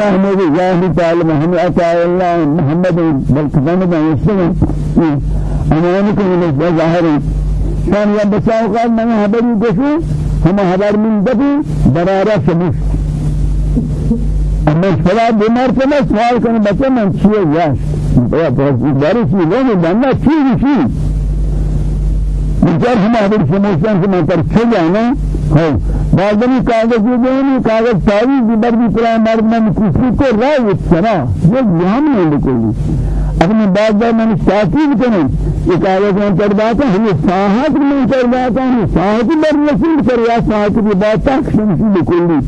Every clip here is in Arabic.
الله نبي جاهل تعالى محمد أتى الله محمد بل كفانا يسلم أمانكم من الظاهرين. كان يبساو قال من هبري قشو هم هبر من دبي برارة شمس. أما فلا بیمار کنا سوال کنه بچه من چیه یاش باری چی لونی بنا چی چی بیچار ہم ہمارے سموشن سے من چھ جانا ہاں بعدنی کاغذ یہ نہیں کاغذ ساری زبر بھی پورا مرد من کسی کو رائے سنا یہ یہاں نہیں لکھولی اپنی بات بات میں تاکید کریں یہ کاغذ میں کر بات ہے ہمیں ساحت میں کر بات ہے ساحت بر رسول کر یا ساحت کی بات تک شمسی بکلی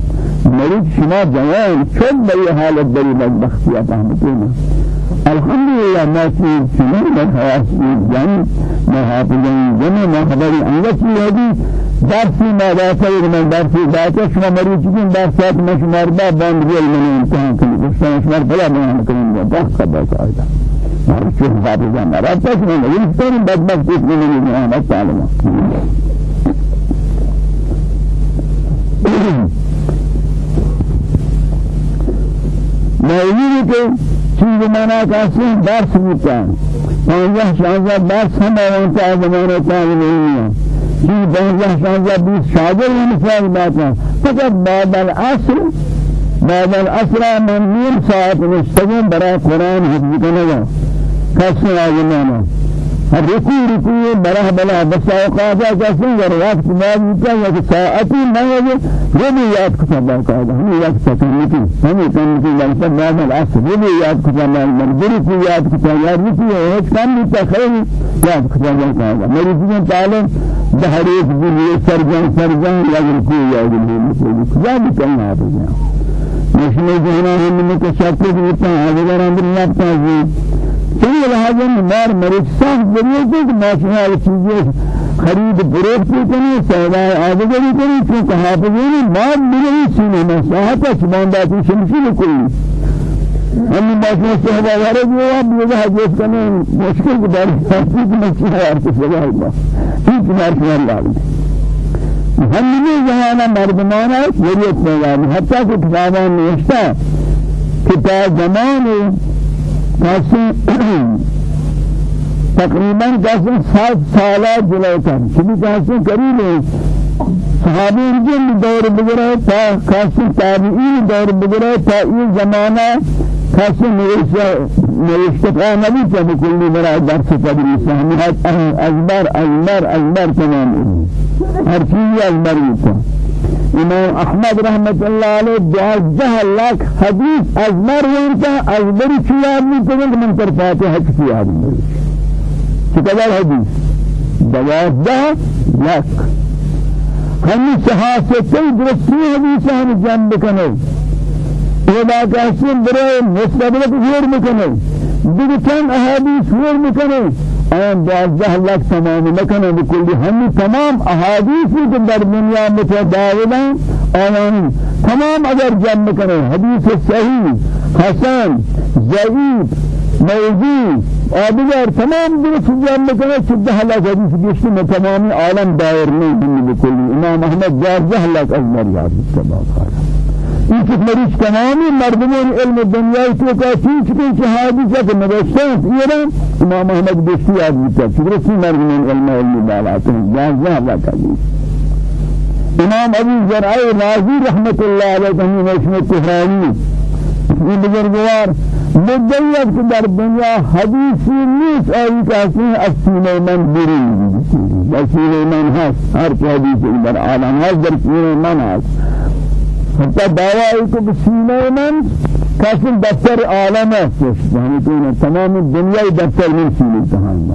مرید شما جوان چون بری حالت بری بدبختی افهمتونا الحمدلله ما في سنين من حياتي جن ما حافظين جن ما خبري أنك هذه درسي ما دافعي من درسي دافع شما مريض جن درسات ما شمار باب بند ريال من امتحان كل بس شمار بلا بيان كلام ده خبر كذا ما شو حافظ أنا رابطة شما يمكن بدبخت من المعنى تعلم موجود کے چیز مانا کاسی درس ہے پانچہ شانزہ درس ہم آوانتا ہے زمانہ تعالی نہیں ہے چیز پانچہ شانزہ بیس شاگر مثال بات ہے فقط بعد العصر بعد العصر من نیم ساعت مستقیم برای قرآن حفظ کرنے گا کسی آزمانا رکوع رکوع براه بلا بس اوقات جسم ور وقت ما يتا يا ساعتي ما يجي ربي ياد كتاب قاعد هم ياد كتابتي هم كان في لمسة بعد العصر ربي ياد كتاب مرجري في ياد كتاب ياد في هيك كان يتخيل ياد كتاب قاعد مريضين تعالى بحريف بني سرجان سرجان يا ركوع يا ركوع يا كان هذا مش نجحنا هم من كشافة بيتا هذا رامي الله چنین لحاظا مار مریض سخت ذریعے سے کہ ماشیاں چیزیں خرید فروخت کنی سودا آدگری کنی چونکہ حافظین مال ملی سینے میں صاحبہ چمان باتی شمسی لکلی ہم ماشیاں صحبہ وارد ہوا بیدہ حجیز کنے مشکل کی باری حافظ مچی ہے آرکس لگا اللہ ہیچ مارکی اللہ ہمیں جہانا مردمانا ذریعت پیدا حتی کہ کتابان نوشتا کتاب زمان تقریبا کسی سات سالہ جلو کر کبھی کسی قریب ہے صحابی جن دور بگرے تا کسی تابعین دور بگرے تا یہ زمانہ کسی نوشتہ نبی تا بکلی برای درس تدریس. ہمیں ازبر ازبر ازبر تمام ہر چیز ازبر ہوتا إمام أحمد رحمت الله علیه دوازده لاک حدیث از مر ورتا از بری چیاد می کنند من پر فاتحه چیاد می چقدر حدیث؟ دوازده لاک ہمی صحاستے درستی حدیث ہم جنب کنے یہ بات ایسی برے مستقبل غیر مکنے دیگر چند احادیث غیر مکنے آن دوازده لک تمام نکنه بکلی همی تمام احادیثی که در دنیا متداولن آن تمام اگر جمع کنه حدیث صحیح حسن ضعیف موضوع آدگر تمام درست جمع کنه چده لک حدیث گشتی میں تمامی عالم دائر نہیں بکلی امام احمد دوازده لک از مریاد اتباق خاص این که مریض تمامی مردمان علم دنیای تو کا چیز که حادثه که نوشتن ایران امام احمد بشتی یاد میکنه چطور سی مردمان علم علم بالات جان جان کلی امام ابو زرعی رازی رحمت الله علیه تهمی نشم تهرانی. این بزرگوار مدعیت که در دنیا حدیثی نیست آئی کسی از سینه من بری سینه من هست هر حدیثی در عالم هست در سینه من هست. حتى دعوة کو بسینہ من کاسم دفتر عالم ہے یعنی کہ تمام دنیا دفتر من سینہ تمام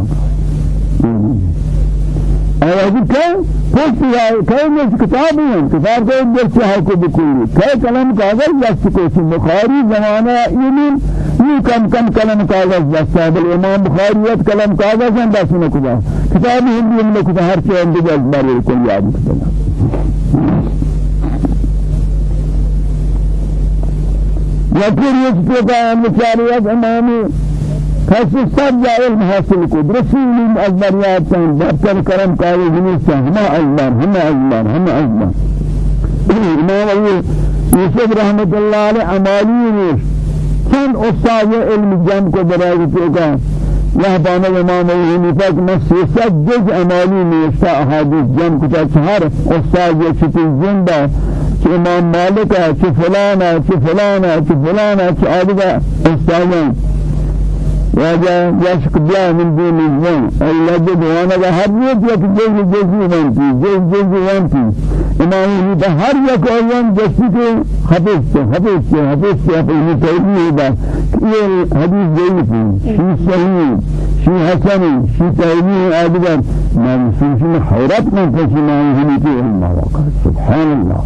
اور ابھی کیا پوچھ رہا ہے کہ میں کتاب ہیں کتاب کو درس ہے کو بکلی کہ کلام کاغذ دست کو سی بخاری زمانہ علم یہ کم کم کلام کاغذ دست. ہے بل امام بخاری کلام کاغذ ہیں دست میں کتاب کتاب میں بارے کو یاد کرنا یکی یک پیدا مچاریت امامی کسی سب جائل محاصل کو رسول از بریات تن دفتر کرم کاری جنیسا ہما ازبار ہما ازبار ہما ازبار إمام علی یوسف رحمت اللہ علیہ عمالی نیش چند استاد علم جمع کو برای یہ بانا إمام أبو کہ میں سیاست جز عمالی نیشتا احادیث جمع کو چہار استاد یہ چھتی زندہ کہ امام مالک ہے کہ کہ فلانا کہ وجا يشك بلا من دون الزن الذي وأنا هر يوم يك جز جز وانتي جز جز وانتي امام ده هر يك أيام جسي کے حدیث سے حدیث سے حدیث سے اپنی تیری ہے یہ حدیث ضعیف ہے شی صحیح شی حسن شی تیری ادبر من سوشن حیرت من فشنا هني في الله سبحان الله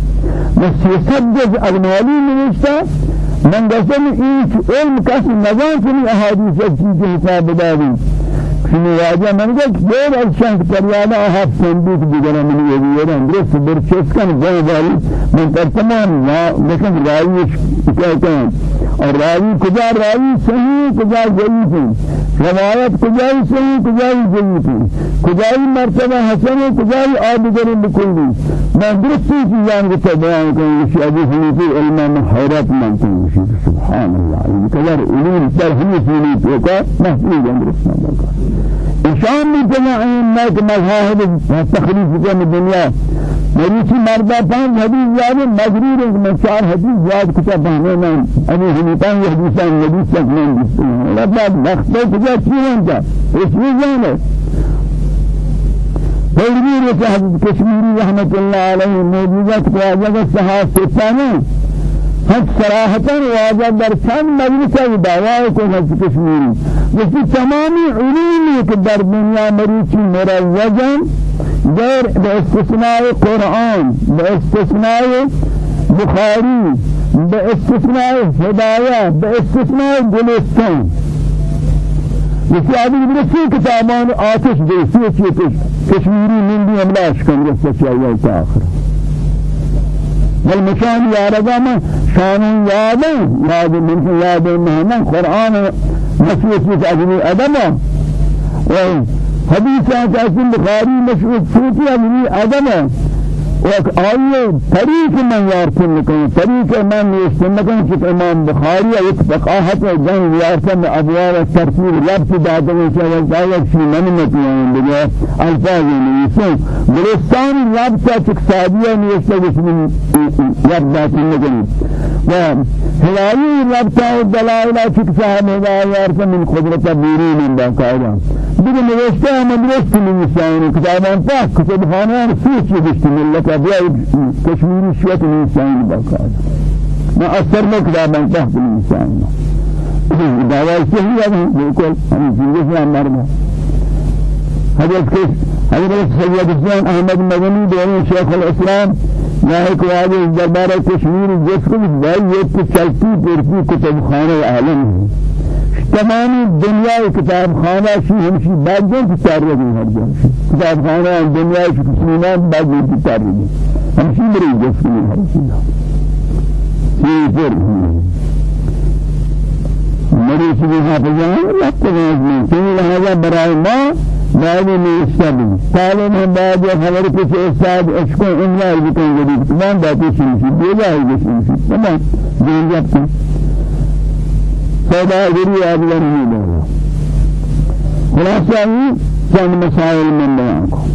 بس يسجد المالي من من قسم ایچ علم کس نظام کنی احادیث چیز حساب داری۔ شنو واجه من گفت دور از چند پریادا آهات سندی که دیگر من یه دیگر درست برچست کن جای والی من در تمام لیکن راویش کہتے اور راوی کجا راوی صحیح کجا ضعیف روایت کجای صحیح کجای ضعیف کجای مرتبہ حسن کجای آدگر بکلی من درستی چیزان کو بیان کروں کہ ابو حنیفی علم میں حیرت مانتے ہیں۔ سبحان اللہ یہ قدر علوم در حنیفی تو کا محفوظ ہے نہ شام میں جماعین میں مذاہب تخریف کے دنیا۔ مریچی مردہ پانچ حدیث یاد ہے میں چار حدیث یاد کتا بہنے میں ابھی حنیفان یہ حدیثان نبی تک میں دیستے ہیں رب مختے کجا چیزیں جا اس میں جانے تدبیر ہے حضرت کشمیری رحمت اللہ علیہ موجودت کو آجا صحاب ستانے حد صراحتا واجہ در چند مجلس دعوی کو حضرت کشمیری. وفي تمام علومي در دنیا مریچی مروجا غير باستثناء قرآن باستثناء بخاري باستثناء هداية باستثناء گلستان. یکی آدمی برسی کتابان آتش دیسی چیتش کشمیری نندی املاش کن رسا چاہیے تا آخر. والمشان یارگا من شان یادن یاد من یادن من قرآن مسیح چیز ادمه و حدیث جاسم بخاری مشهور صوتی ابن آدم وآيه طريق من يارتن لكم طريق من يشتن لكم كت امام بخاري ايت فقاهت جن يارتن ابواب الترتيب لبت دادن شاء الله في من نتيان بجا الفاظ يسون بلستان لبت تكسادية يشتغل من لبت لكم وهلاي لبت الدلائل تكساد يارتن من قدرة بيرين من باقاعدة دیگه نوشته هم درست نیستن کتابان پاک کتاب خانه سوچ نوشته ملت ابیای کشمیری شوت نیستن باقاعده ما اثر کتابان پاک نیستن دعوی صحیح ہے بالکل ہم چیزیں سے مرنا حضرت کے حضرت سید حسین احمد مدنی دونوں شیخ الاسلام یہ کو آج دربار کشمیر کو بھائی یہ چلتی پھرتی کتاب خانة عالم ہے تمام دنیا کتاب خانہ شی ہمشی باجوں کی چار رہی ہر جگہ کتاب خانہ دنیا کی مسلمان باجوں کی چار رہی ہمشی میری کی ہر جگہ یہ پر میری چیز حافظان لگتے ہیں کہ لہذا برائے ما بعد میں استاد تعلیم ہے بعد خبر کچھ استاد اس کو املا بکن جدید تمام باتیں سنی دے جائے گی تمام دین جب سوداگری آدگر نہیں دے خلاصہ ہی چند مسائل من بیان کو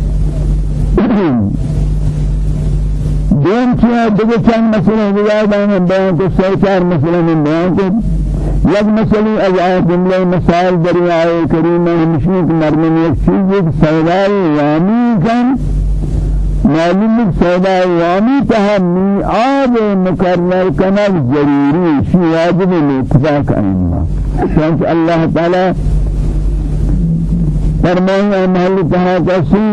دین کیا دیگه چند مسئله دیگر بیان بیان کو سه چار مسئله من بیان کو یک مسئله از آیت جمله مسائل کریمه ہمشی کہ مرمن یک چیز ایک سودای یامی کن معلوم سودا وامی تها میعاد مکرر کنال ضروری شی واجب اتفاق ائمہ چونکہ اللہ تعالی فرمائے محل تها کسی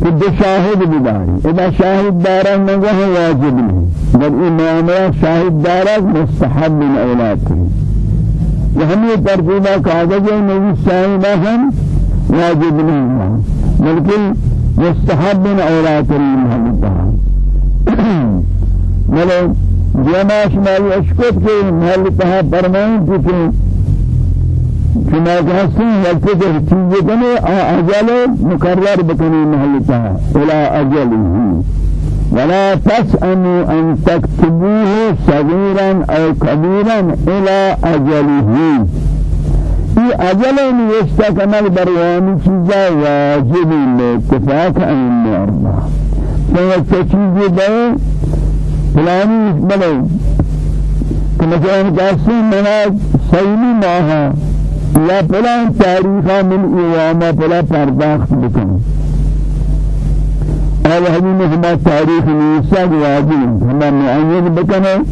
کہ شاہد بداری. اذا شاہد دارا نگہ واجب نہیں بل امامہ شاہد دارا مستحب من أولاد وهم ترتیبہ کاغذ نبی سائنہ ہم واجب نہیں بلکہ مستحب من أولاد المحمد ملو جماش مال اشكت کے محل تہا فرمائیں کہ كما چیزیں کنے أجل مقرر بکنی محل تہا إلى اجله ولا تسأموا أن تكتبوه صغيرا أو كبيرا إلى أجله في أجل يستكمل برواني چیزا واجب الاتفاق عن الأربعة فهي چیزی بے فلانی بلے كما قاسم منا سيني ماها لا فلان تاريخا من إيواما فلا پرداخت بكم هذا هذه هما تاريخ نيسا واجب هما معين بكنا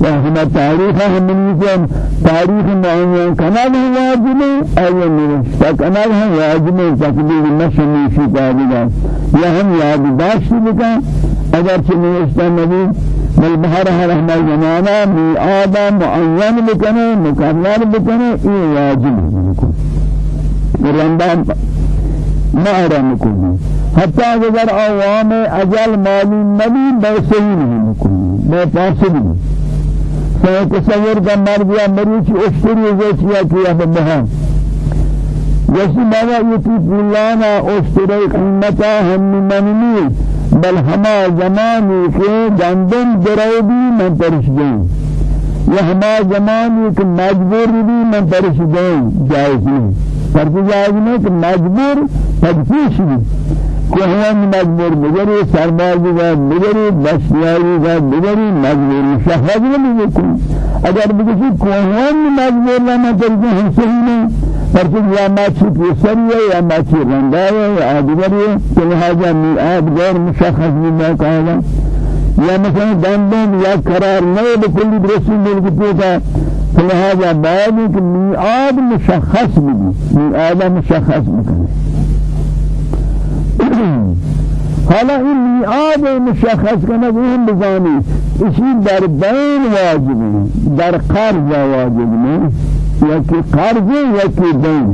وهما تاريخ هم من تاريخ معين كنا له واجب أي نرشتا كنا له واجب تقبيل مشمي في تاريخ يا هم ياد داشت بكا اگر چنیشتا نبی بل بہر رحمہ زمانہ میعاد معین بکنے مکمل بکنے ای واجب رندان محرم کنی حتی اگر عوام أجل مالی نبی بیسہی نہیں کنی بے پاسد نہیں تصور کا مرضیہ مریچ اشتری زیچیا کیا بہن جیسی مانا یتی پولانا اشتری قیمتا ہم مننی بل ہما زمانی کے گندم دروبی من پرش دیں یا ہما زمانی کے مجبور بھی من پرش دیں جائز نہیں فرض جائز نہیں کہ مجبور تدفیش بھی کوہوان مجبور بگری سربازی کا بگری بسیاری کا بگری مجبور مشاہد نہیں بکن اگر بکشی کوہوان مجبور لما ہم صحیح نہیں فرض یا ماچی پیسریه یا ماچی رندایه یا آدگریه که لحاظا میعاد غیر مشخص بما کهلا یا مثلا دندن یا قرار نئے بکلی برسی ملک پیتا فلهذا بعد کہ میعاد مشخص بھی میعاد مشخص بکنے حالا این میعاد مشخص کنه هم بزانی. اسی در بین واجب در قرض واجب نه یکی قرض یکی دین.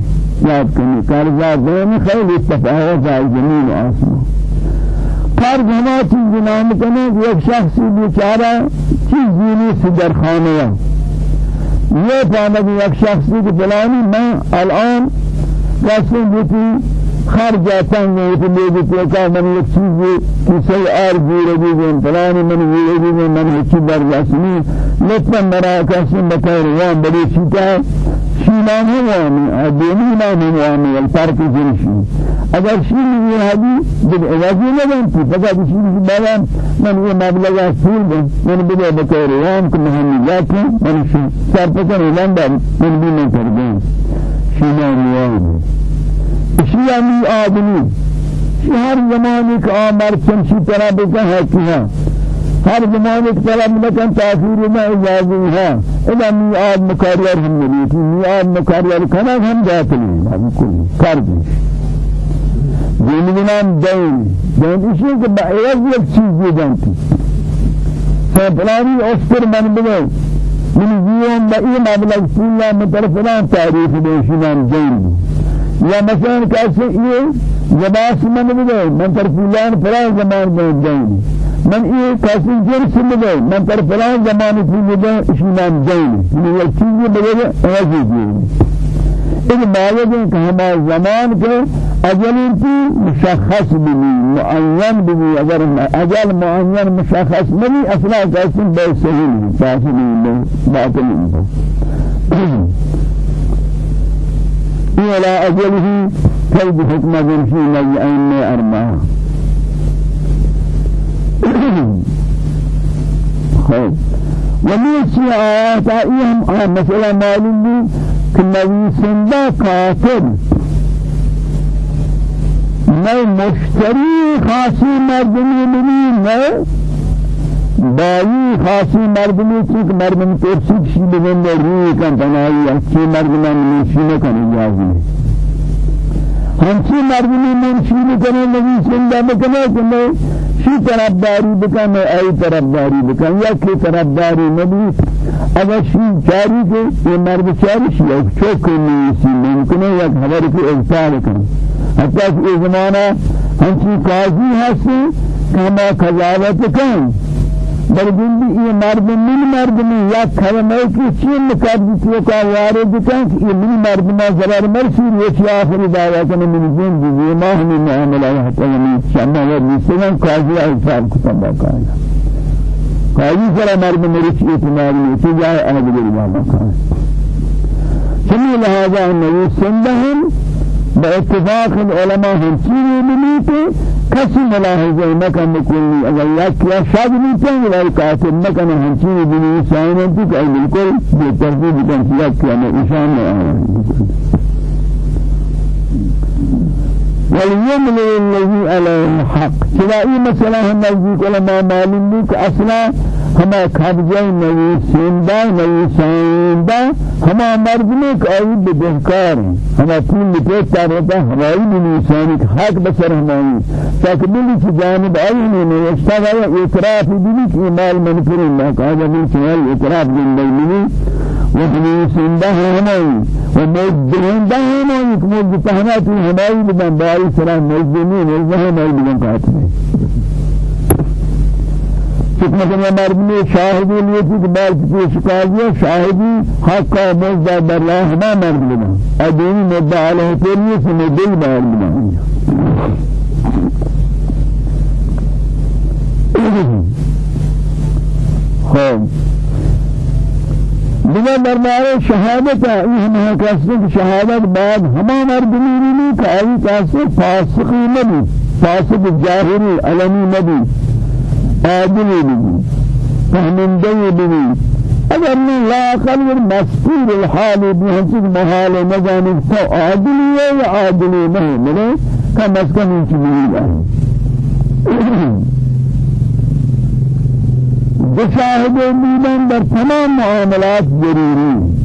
یاد کنی قرض دین خیلی تفاوت ہے زمین آسمان. قرض ہما چیز نام کنے یک شخصی بیچارہ چیز دینی سے در خانه. یہ فهمد یک شخصی کہ فلانی میں الان قسم بیتی خرجاتان میں تو لوگ تو کا من ایک چیز کسی اور گیر بھی فلانی من گیر بھی من چیز در رسمی لطفا مرا قسم بطور وان بڑی چیتا ہے وامی ادینی نام ہے وامی الفرق جنشی اگر شیل یہ حدی جب اواجی نہ بنتی فقط شیل بالا من یہ مبلغ پول دیں من بدے بطور وان کہ مہمی جاتی من سر پکر لندن من بھی نہیں کر دیں شیمان وامی شیعہ آدمی ہر زمانے کا آمر چمشی طرح بکا ہے کیا ہر زمانے کی طلب لکن تاثیر میں اجازی ہے اذا میعاد مکرر ہم نبیتی میعاد مکرر کنک ہم جاتے ہیں ہم کلی کر دی دین بنام دین دین اسی کہ بعیز یک چیز یہ جانتی فلانی اسکر من بلے من زیون بئی مبلغ پولا مطرفلان تاریخ دیشنان دین. یا مثلا کیسے یہ لباس من بدے من پر فلان فلان زمان میں جائیں من یہ کیسے جرس بدے من پر فلان زمان کی بدے نام جائیں یہ چیز بدے ایسے جائیں ان باید کہ ہمارا زمان کے أجل کی مشخص بھی معین بھی اگر أجل معین مشخص نہیں أصلا کیسے بے صحیح نہیں باطل. نہیں ولا أجله كيد حكمة في مجعين أربعة خير. ومن آيات آيهم آه مثلا معلوم كنبي سندا كاتب میں مشتری خاصی مردمی منی میں بائی خاصی مردمی چیک مردم ترسی کشی بگن روی کن تنائی اچھی مردمان منشی نکن اجازی ہمچی مردمی منشی نکنے نبی سندہ بکنے کنے شی طرفداری بکنے ای طرفداری بکنے یا کی طرفداری نبی. اگر شی چاری کے یہ مرد چاری شی ایک چوک نیسی ممکنے یا خبر کی اغتار کن حتی کہ زمانہ ہمچی قاضی ہستی کہ قضاوت کن. بل جندی یہ مرد من مرد میں یا کلمہ کی چین مکرد تو کا وارد کن یہ من مرد میں زبر مرسی یہ آخری دعویٰ کن من جندی یہ ماہ من معاملہ حتی من شمع و رسولان قاضی حساب کتاب باقایا قاضی سر مرد مرسی اعتماد میں تو جائے آدھ بلما باقایا چمی لہذا النبی سندہم باتفاق العلماء چیزی بلیتے کسی ملاحظه نکن کلی اگر یک یا شاد نیتن ولی کافر نکن هم چیزی بلی سائنه تو که بالکل بے ترتیب کن یک یا نشان نہ وليملي الذي عليه الحق تلاقي مثلا هم نزيك معلوم لك أصلا ہما خبجائی نوی سیندا نوی سیندا ہما مردمی کہ آئی بدہکار ہیں ہما پول لپیت تارتا ہمائی بنی سانی حق بسر ہمائی تاکہ بلی کی جانب آئی نے نوشتا گیا اعتراف بلی کی مال منفر اللہ کہا جب چنال اعتراف جندی بلی وہنی سیندا ہمائی ومجدہندہ ہمائی کمول جتہناتی ہمائی بدن. بائی سلام مجدنی مجدہ ہمائی بدن کہتے ہیں حکمت میں شاہدی لیے کہ بار کسی شکایت شاہدی حق کا مزدہ در لا ہما مرد بنا ادینی مدہ علیہ تیریے سے میں دل بار بنا خوب بنا دربار شہادت ہے ہم کہتے ہیں شہادت بعد ہما مردمی نہیں کہ آئی کہتے فاسقی نبی فاسق جاہری علمی نبی عادلی بھی فهمنده بھی اگر میں لا أقل مسئول الحال ہنچک محال یا عادلی نہیں ملے کم از کم انچ ملی ہے۔ بشاہد بیدن در تمام معاملات ضروری۔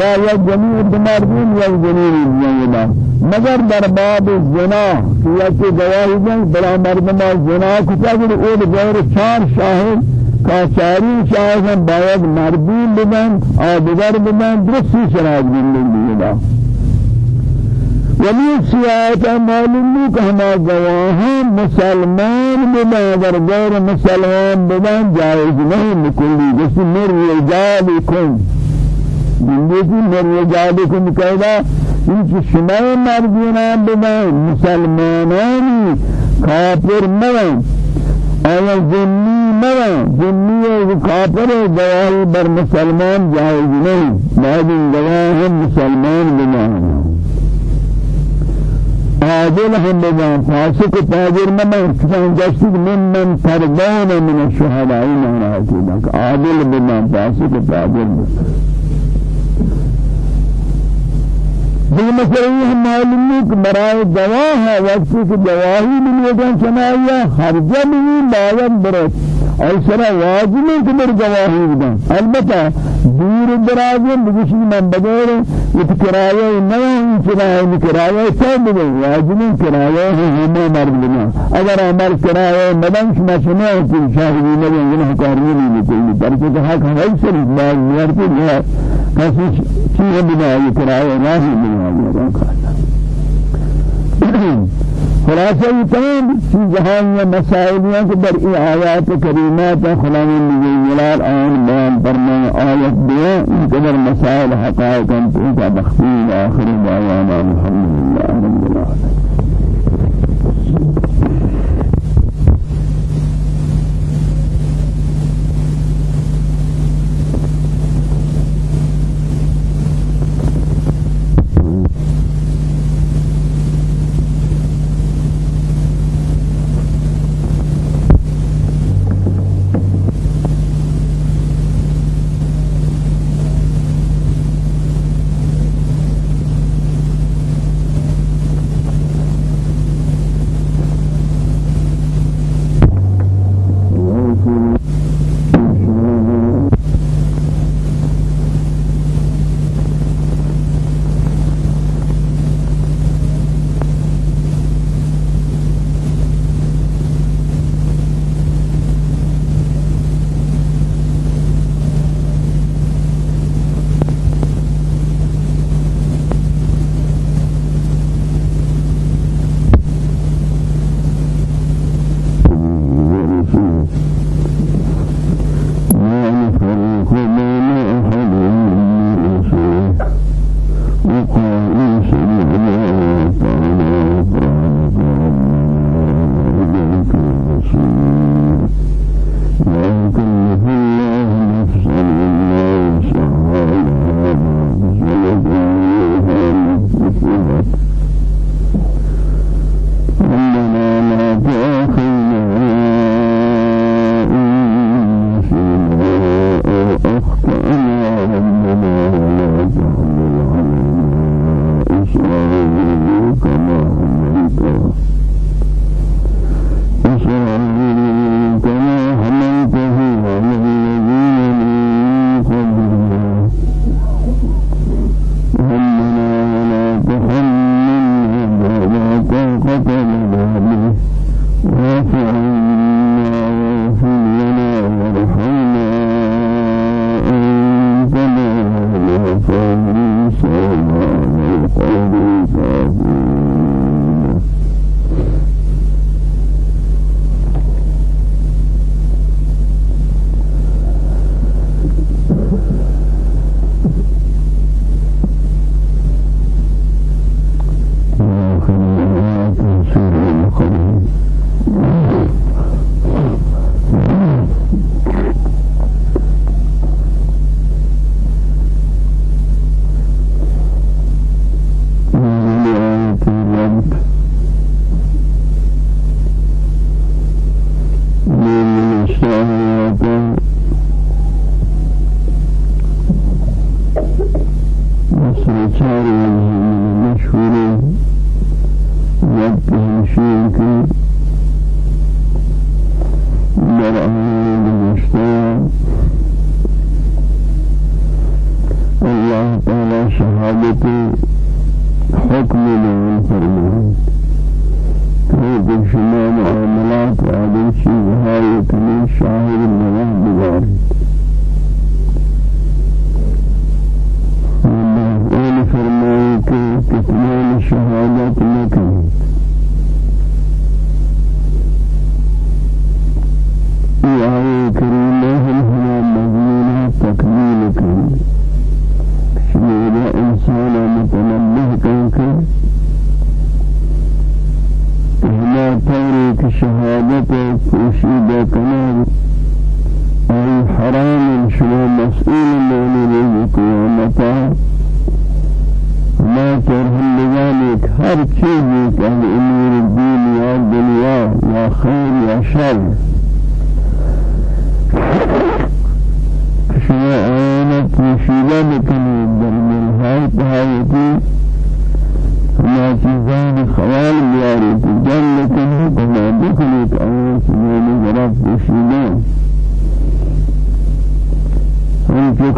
یا یا جميع المردين یا جميع الجنين مگر در باب زنا یا کہ گواہی دیں بلا مردما زنا کتا کہ اول غیر چار شاہد کاچاری شاہد باید مردین بدن آدگر بدن درستی شرائط زندگی دا ولی سیاحت معلوم نہیں کہ ہما گواہ مسلمان بدن اگر غیر مسلمان بدن جائز نہیں مکلی جیسے مر رجالکم زندگی مر رجالکم کہنا این شما مردیان بدن مسلمانانی کافر مدن آیا جنی مدن جنی و کافر گواهی بر مسلمان جایز نہیں بعد این گواه مسلمان بدن عادل هم بدن فاسق تاجر من کسان جشتی من من تردان من الشهداء معنی عادل بدن فاسق تاجر بدن یہ مسئلہ یہ معلوم ہے کہ برائے گواہ ہے وقت کی گواہی بھی نہیں چنایا ہر جب بھی باید برت اور سرا واجب ہے کہ میری گواہی بدن البتہ دور دراز میں بگشی من بغیر یہ کرایہ نہ کرایہ کرایہ سب بھی واجب کرایہ ہے ہم مرد بنا. اگر عمل کرایہ مدن شما شما کہ شاہدی نہ گناہ کار نہیں کوئی در کے حق ہے سر بعد میار کے کسی چیز بنا یہ کرایہ نہیں خلاصہ یہ تمام چیزیں یہ مسائل ہیں کہ در ای آیات کریمات خداوند جلال آن بیان فرمائے آیت دیا ان قدر مسائل حقائق ان کا بخشی آخر دعوانا الحمدللہ رب العالمين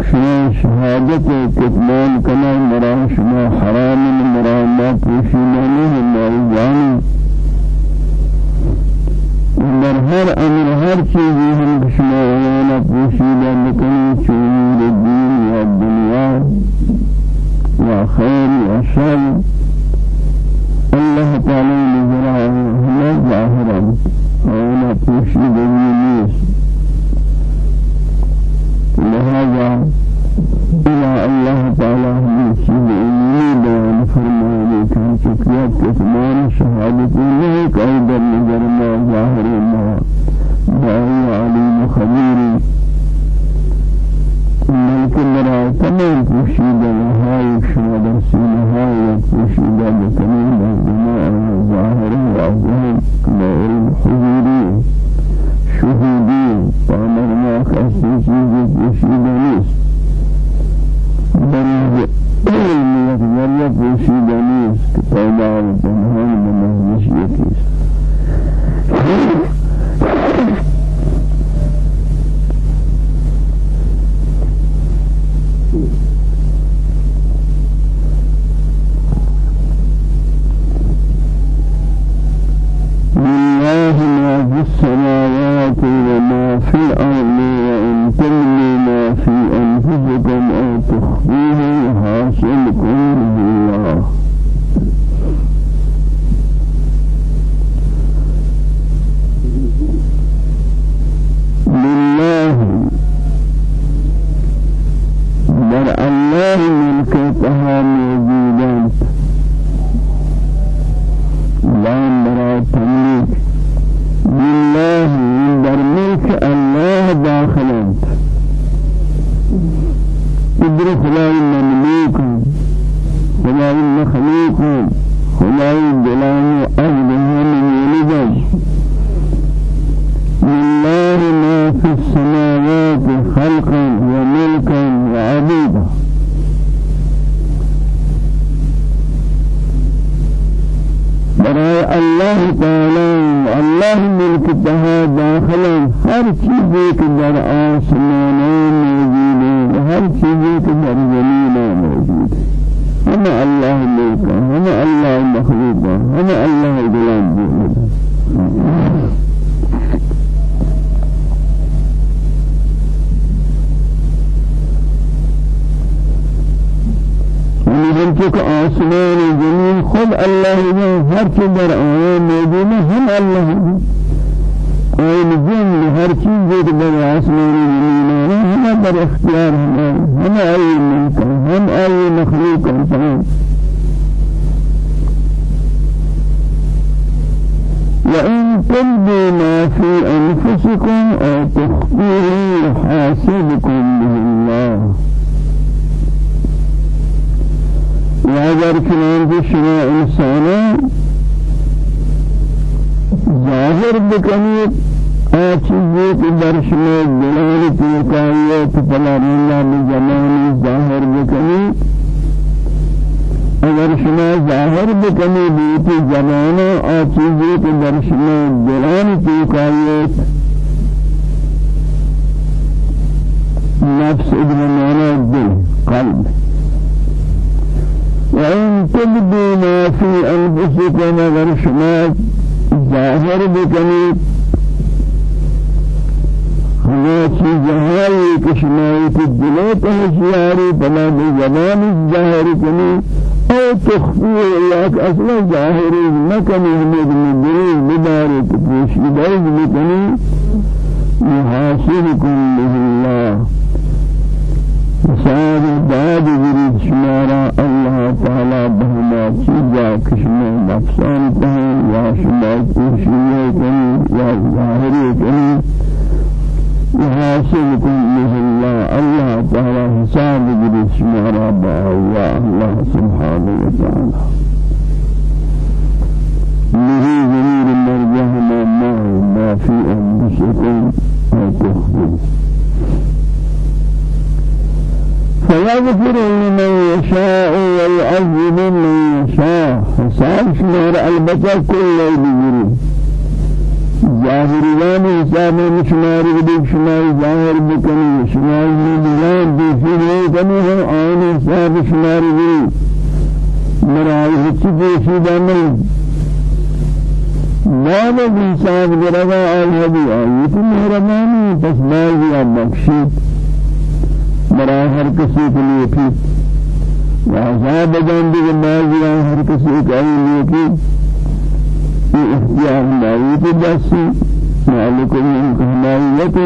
شما شہادت کتمان کنا مرا شما حرام مرا ما پوشیده نہیں ہماری جانی در ہر أمر ہر چیزی ہم شما آیانا پوشیده نکنی چومیر دین یا دنیا یا خیر یا شر. الله تعالى نزرعه هنا ظاهرا وهنا توشي دنيا لهذا الله تعالى شيء إني بيان فرماني كان شكيات كثمان شهادة الله كأيضا نجرنا ظاهر الله داعي عليم خبير. ملك مرا تمام پوشیده های شما در سینه های پوشیده بکنید از دماء ظاهر و ظاهر نور حضوری پامر ما چیزی پوشیده نیست در علم وإن تبدوا ما في أنفسكم أغر شما ظاهر بکنید چیزہائی کشمائی کی دلوت ہشیاری بلا بزبان ظاہر کنی أو تخفیه اللہ أصلا ظاہری مکنی ہمیں دلی مبارک پوشیدہ بکنی يحاسبكم به الله سار داد جريد شمارا الله تعالى بهما چیزا کشما نفسان تہیں یا شما کوشیے ظاهری کنی يحاسبكم به الله الله تعالى حساب جريس شمارا الله الله سبحانه وتعالى به جميل مرجع ما ما في أنفسكم أو تخفوا فيغفر لمن يشاء ويعذب من يشاء. حساب شمار البتة كل بجري ظاهريان حساب شمار بدك شمار ظاهر بكني شمار بلان بفيد كني هم آن حساب شمار بجري مرائي هچي بيشي دامل ما بحساب جرغا آل هدي آيت مهرماني پس مال بیا بخشید برای ہر کسی کے لیے بھی وعذاب جان بھی بعض ہر کسی کے لیے بھی یہ اختیار نہیں کہ جیسی مالک من حمایت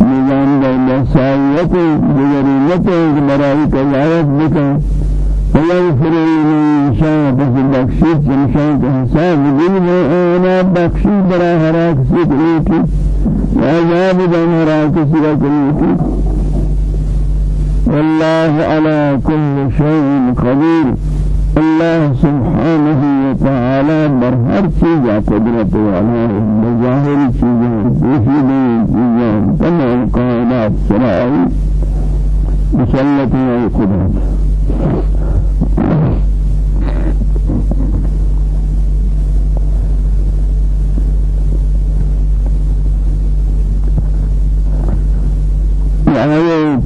نظام دولت سائیت بغیریت برای کلایت بکن ويغفر لمن شاء بس بخشيت جمشان كحساب دين أنا بخشي برا هراك سيكريكي وعذاب دين هراك سيكريكي والله على كل شيء قدير. الله سبحانه وتعالى برهر چیز قدرت والا بظاهر چیزیں بفیدی چیزیں تمام قائلات سرائی مسلطی قدرت يعني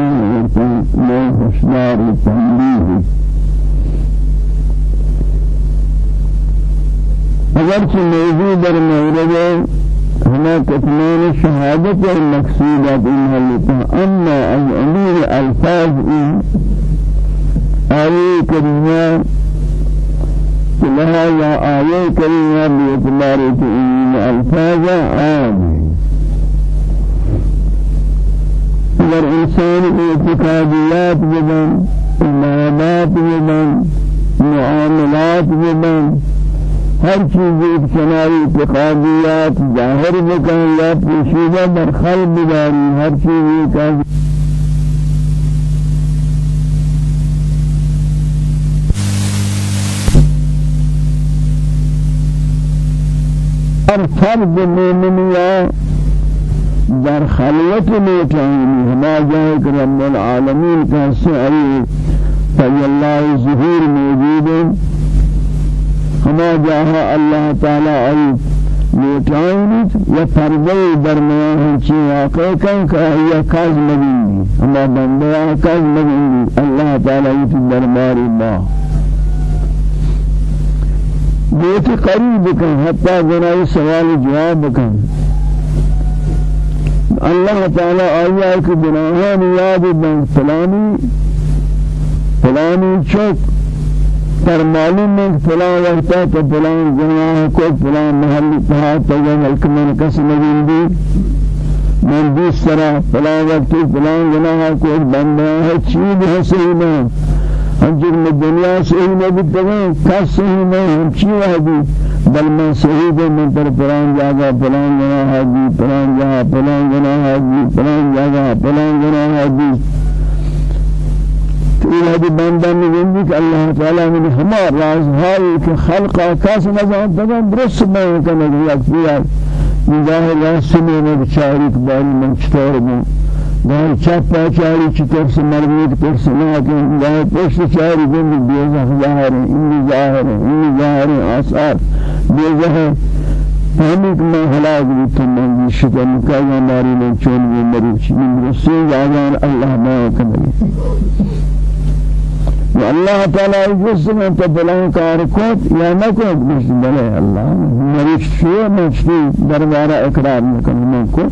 وكتمان هشدار التنبيه اگرچہ موضوع در مورد هما كتمان الشهادة المقصودة بمهلتها أما الأمير الفاظ آية كريمة لهذا آية كريمة باعتبار إن الفاظ عام اگر انسان اعتقادیات بدن عبادات بدن معاملات بدن ہر چیز چنائی اعتقادیات ظاہر بکن یا پوشیدہ در خلق داری ہر چیز ہر فرد مومنیا در خلوت موتانی ہما جائے کہ رب العالمین کا سعی فی اللہ ظہور موجود ہما جاہا اللہ تعالی علی موتانی یا پردے درمیان ہنچی واقع کن کہ یا کاز مبینی ہما بندے کاز مبینی اللہ تعالی کی دربار اللہ بہت قریب کن حتی گناہی سوال جواب کن اللہ تعالی آیا کہ گناہان یاد بن فلانی فلانی چوک پر معلوم ہے فلان وقتا تو فلان گناہ کو فلان محل تھا تو ملک میں کس نہیں دی من طرح فلان وقت فلان گناہ کو بندہ ہے چیز ہے صحیح نہیں انجر میں دنیا سے ہی نہ بتگیں کس سے ہی نہیں ہم بل من شہید من پر پران جاگا پران جنا حاجی پران جہاں پران جنا حاجی پران جاگا پران جنا حاجی تو یہ حدی بندہ میں گندی کہ اللہ تعالیٰ من ہمار راز حال کہ خلقہ کاس نظام درست بیان کرنے کی یک میں بچاری کباری من دار چپا چاری چطور سے مرمید پر سنا کہ دار پشت چاری گند بیزہ ظاہر ہے انی ظاہر ہے انی ظاہر ہے آثار بیزہ ہے ہمیں میں ہلاک بھی تو شکر مکایا ماری میں چون بھی مری من رسی جاگان اللہ ما کرنے والله تعالى جسم انت بلان کار کوت یا نکوت مش بله الله مریش شو مشتی درباره اقرار نکن من کو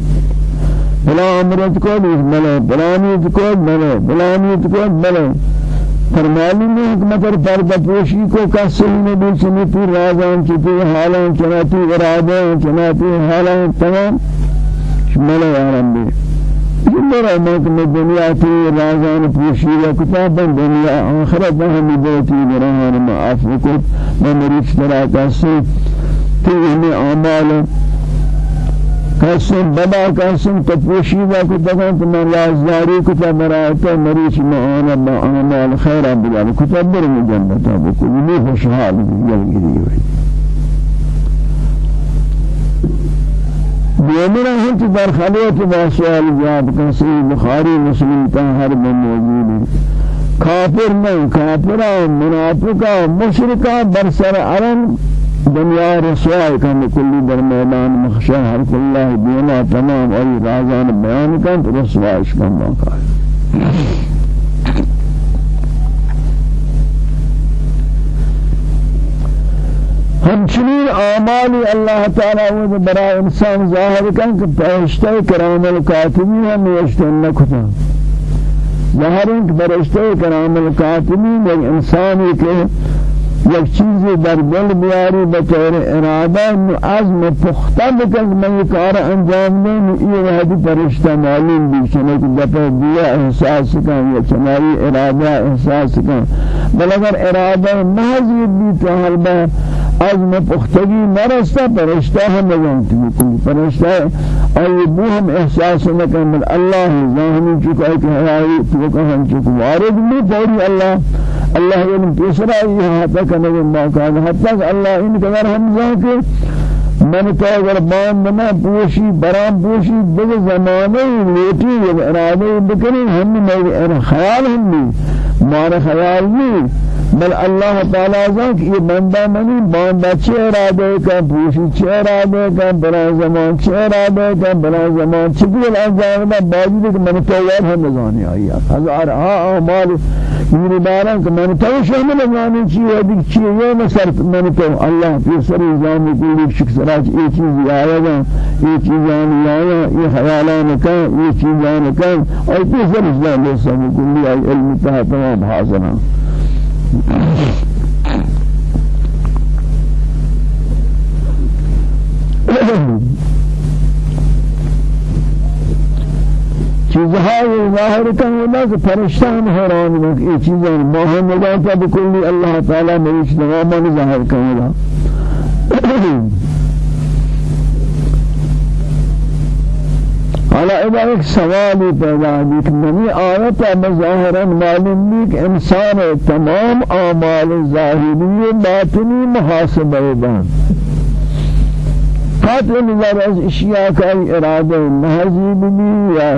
بلا امرت کو بلا نیت کو بلا نیت کو بله فرمانی میں حکمت اور پردہ پوشی کو کسی نے بھی چنی تی رازان چتی حالان چناتی ارادان چناتی حالان تمام. شمال یارم بھی. جمرا مکم دنیا تی رازان پوشی و کتاب دنیا آخرت ہمی دیتی برہان معاف کت میں مریف طرح کسی تی ہمیں اعمال قسم بابا قسم تپوشیدہ کو تکن تو من لازداری کو تا مرایتا مریچ معانا با اعمال خیرہ بلا کتب برم جنتا بکلی می خوشحال جل گری ہوئی بیمنا ہنچ در خلیت با سوال جواب کا صحیح بخاری مسلم تا ہر میں موجود. ہے کافر نہیں کافرہ منافقہ مشرکہ برسر عرم دنیا رسوائی کن کلی در میدان مخشا ہر کلہ دینا تمام ای رازان بیان کن رسوائش کن باقا ہمچنین اعمالی اللہ تعالی وہ برای انسان ظاہر کن کہ پرشتہ کرام الکاتبی ہم یشتن نکتا ظاہر کہ پرشتہ کرام الکاتبی ایک انسانی کے یک چیزی در دل بیاری بطور ارادہ عزم پختہ بکن میں یہ کار انجام دیں یہ وحدی پرشتہ معلوم بھی چنے کہ دفع دیا احساس کن یا چنائی ارادہ احساس کن. بل اگر ارادہ محضی بھی تو حلبہ عزم پختگی نرستا پرشتہ ہم نجانتی بکن پرشتہ آئی بو ہم احساس نکن بل اللہ ظاہمی چکا کہ حیائی تو کہاں چکا وارد بھی پوری اللہ الله علم تسرا یہ حتا کرنے ما کان حتا اللہ ان قدر حمزہ کے من تو اگر بان نہ پوشی برام پوشی بگ زمانے لیٹی ارادے بکری ہم میں خیال ہم نہیں مار خیال نہیں بل اللہ تعالی ذاک یہ بندہ منی بندہ چه ارادے کا پوشی چه ارادے کا بلا زمان چه ارادے کا بلا زمان چبل انجام باوجود کہ من تو یار ہم زانی آئی ہزار اعمال میری باران کہ من تو شامل زانی چی ہے دی چی یہ مسر من تو اللہ پھر سر زانی کو شک سراج یہ چیز آیا گا یہ چیز آیا یہ خیالان کا یہ چیز آیا کا اور پھر سر زانی سب کلی علم تمام حاضر چیزهای ظاهر کن ولا کہ فرشتان حیران ہیں یہ چیزیں محمد کا بکلی. اللہ تعالی میش نظام ظاہر کن. ولا حالا اذا ایک سوالی پیدا ہے کہ نمی آیت بظاہرا معلوم بھی کہ انسان تمام اعمال ظاہری باطنی محاسبہ بان قاتل نظر از اشیاء کا ارادہ محضی بھی یا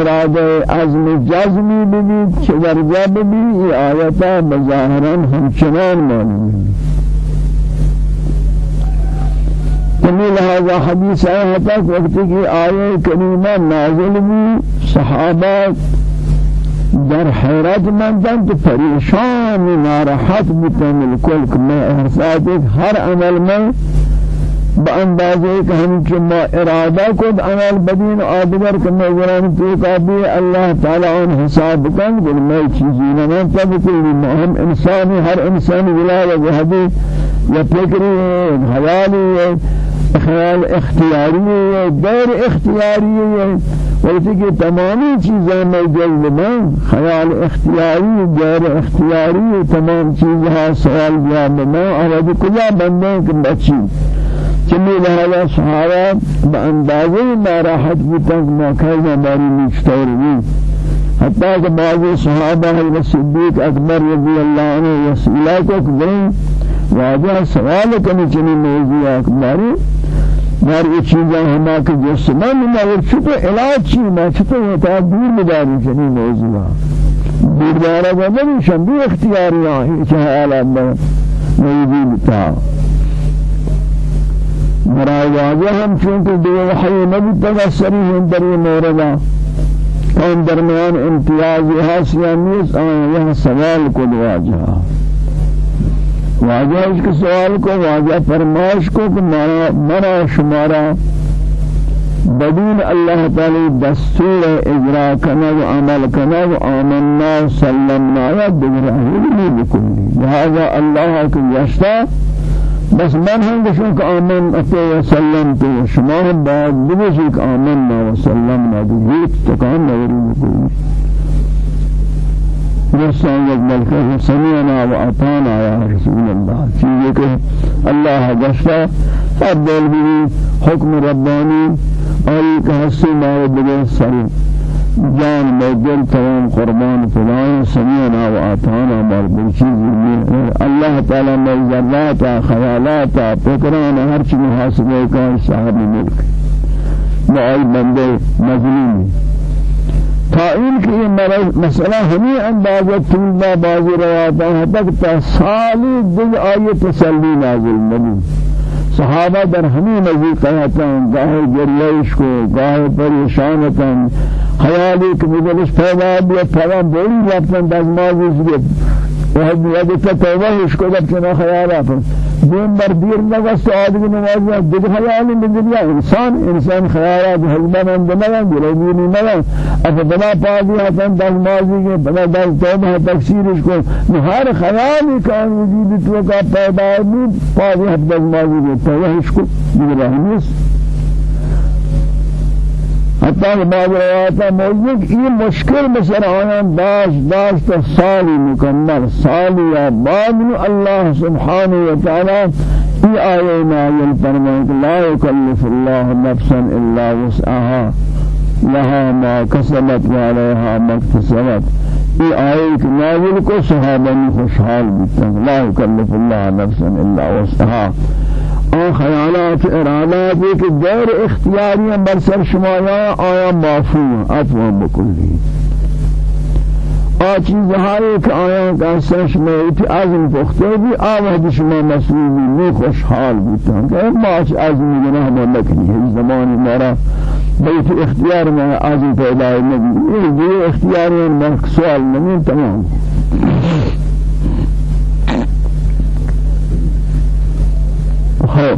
ارادہ عزم جزمی بھی چدر جب بھی یہ آیتا بظاہرا ہمچنان معلوم ہے تمی لہذا حدیث آیا تک وقت کی آیے کریمہ نازل بھی صحابہ در حیرت مندن تو پریشان ناراحت بتن الکل کہ میں احساس ہر عمل میں باندازے کہ ہم کہ ما ارادہ کو عمل بدین آدگر کہ میں قرآن تو کابی اللہ تعالی آن حساب کن کہ میں چیزیں نہ تب کل ہم انسانی ہر انسان ولا وجہدی یا فکری خیالی خیال اختیاری ہے دیر اختیاری ہے ویسے کہ تمامی چیزیں میں جلد میں خیال اختیاری دیر اختیاری تمام چیزیں سوال جواب میں اور کجا بندے کہ بچی؟ چمی لہذا صحابہ باندازے ناراحت بودتا کہ موقعی ہماری مشتور بھی حتى کہ بعض صحابہ حضرت صدیق اکبر رضی اللہ عنہ وسیلہ کو کہ واجہ سوال کرنے چنی موضوع اکبری مار یہ چیزاں ہما کہ جسمان میں اور چھتو علاج چی؟ ما چھتو ہوتا دور مداری چنی موضوع دور دارا بابن شندو اختیاری آئی چاہ حالات میں موجود تا برای واجہ ہم چونکہ دو وحی نبی تغسری ہیں در یہ موردہ آن درمیان حاصل نیست آن یہ سوال کو واجہ۔ واجہ اس کے سوال کو واجہ فرمائش کو کہ منا شمارا بدون الله تعالى دستور اجرا كنا وعمل كنا وآمنا وسلمنا يا بغراه بكل هذا الله كي بس من هم بشون آمن أتى وسلمت وشما هم بعد بمشيك آمنا وسلمنا بجيت تكان نوري نفسان يجمل سمعنا وأطانا يا رسول الله. چیزے الله جشتا فضل به حكم رباني. أي كهسي ما يبدأ سر جان مجل تمام قربان فلان سمعنا وآتانا بار بالچیز الله تعالى من ذرات خيالات فكران هر چیز محاسبه کا صاحب ملک. معای بندے مظلوم تا این که این مسئله همین اندازه طول با بازی روایت ہے تک تا سالی دیگه آیه تسلی نازل نبی صحابہ در ہمیں نزدیک کہتا ہیں گاہے گریش کو گاہے پریشانتاں خیالی کہ مجلس پیدا بیا پیدا بولی رفتن دزمازی سے وهذا وهذا تتوه إيش كذا بتنا خيالات دين بردير نقص آدم نواز دل خيال من الدنيا إنسان إنسان خيالات هلما من دماغ جلبيني ما أفضل پادي هتن دل ماضي کے بنا دل توبہ تفسیر اس کو نہار خیال کان وجود تو کا پیدا بھی پادي ہت دل ماضي کے توبہ اس کو جلبيني حتی بعض روایات موجود یہ مشکل بسر آیان داشت داشت سالی مکمل سالی یا بعد اللہ سبحانہ وتعالی ای آیے نازل فرمائے کہ لا يكلف الله نفسا الا وسعها لها ما كسبت وعليها ما اكتسبت ای آیے نازل کو صحابہ خوشحال بیتا لا يكلف الله نفسا الا وسعها. آن خیالات ارادات ایک غیر اختیاری بر سر شمایا آیا معفو اتوا بکلی آ چیزهایی که آیا که سر شمایتی عزم پخته بی آوهد شما مسئول بی می خوشحال بیتن که باش عزم گناه ما نکنی. هیچ زمانی مارا بیت اختیار ما عزم پیدا نبی یہ دیئے اختیاری ما سوال نمین تمام. ہے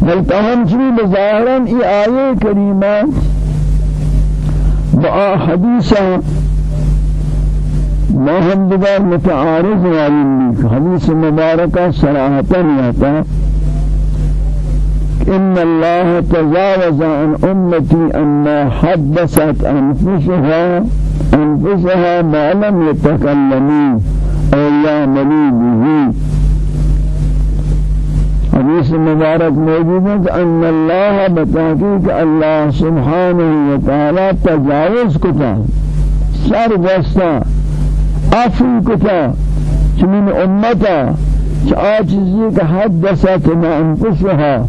بلکہ ہم چلی بظاہراً ای آیے کریمہ با حدیثہ ما هم دیگر متعارض والی حدیث مبارکہ صراحتا یاتا إن الله تجاوز عن أمتي أن حدثت أنفسها أنفسها ما لم يتكلموا أو يعملوا به حدیث مبارک موجود ہے کہ ان اللہ بتحقیق اللہ سبحانہ وتعالی تجاوز کتا سر بستا عفو کتا چمین امتا چا چیزی کہ حدثت ما انفسها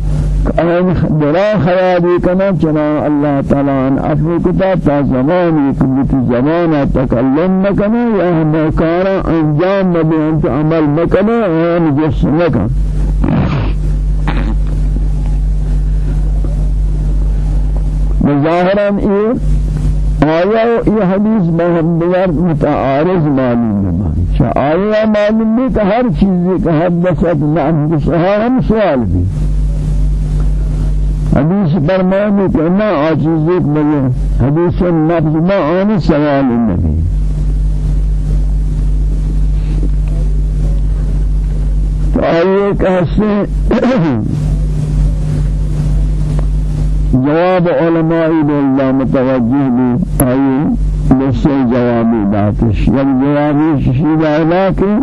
ان درا خیالی کنا چنا اللہ تعالی ان عفو کتا تا زمانی کبت زمانا تکلم نکنا یا ہمکارا انجام نبی عمل نکنا یا نجس ظاهرا یہ آیا یہ حدیث محمد متعارض معلوم ہے چا آیا معلوم ہے کہ ہر چیز کا حدثت نعم ہم سوال بھی حدیث فرمانے کہ نہ عاجز ایک بلے حدیث نفس ما آنے سوال النبی تو آئیے کہ جواب علماء بالله متوجه بي أي نفس جوابي داتش یک جوابی شیدہ علاقی